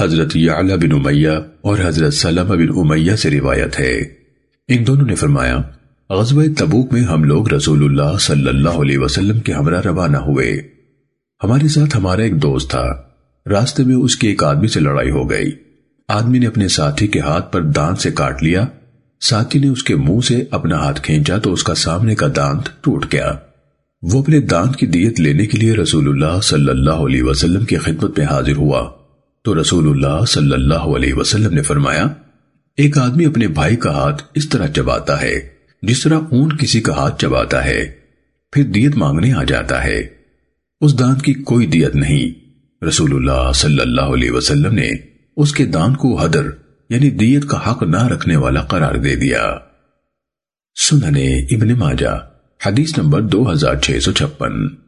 حضرت یعلا بن امیہ اور حضرت سلمہ بن امیہ سے روایت ہے۔ ان دونوں نے فرمایا، غزوہ تبوک میں ہم لوگ رسول اللہ صلی اللہ علیہ وسلم کے ہمراہ روانہ ہوئے۔ ہمارے ساتھ ہمارا ایک دوست تھا۔ راستے میں اس کے ایک آدمی سے لڑائی ہو گئی۔ آدمی نے اپنے ساتھی کے ہاتھ پر دانت سے کاٹ لیا۔ ساتھی نے اس کے منہ سے اپنا ہاتھ کھینچا تو اس کا سامنے کا دانت ٹوٹ گیا۔ وہ اپنے دانت کی دیت لینے کے لیے رسول اللہ صلی اللہ علیہ وسلم کی خدمت میں حاضر ہوا۔ تو رسول اللہ صلی اللہ علیہ وسلم نے فرمایا، ایک آدمی اپنے بھائی کا ہاتھ اس طرح چباتا ہے، جس طرح اون کسی کا ہاتھ چباتا ہے، پھر دیت مانگنے آ جاتا ہے۔ اس دانت کی کوئی دیت نہیں۔ رسول اللہ صلی اللہ علیہ وسلم نے اس کے دان کو حدر یعنی دیت کا حق نہ رکھنے والا قرار دے دیا۔ سننے ابن ماجہ، حدیث نمبر دو ہزار چھ سو چھپن۔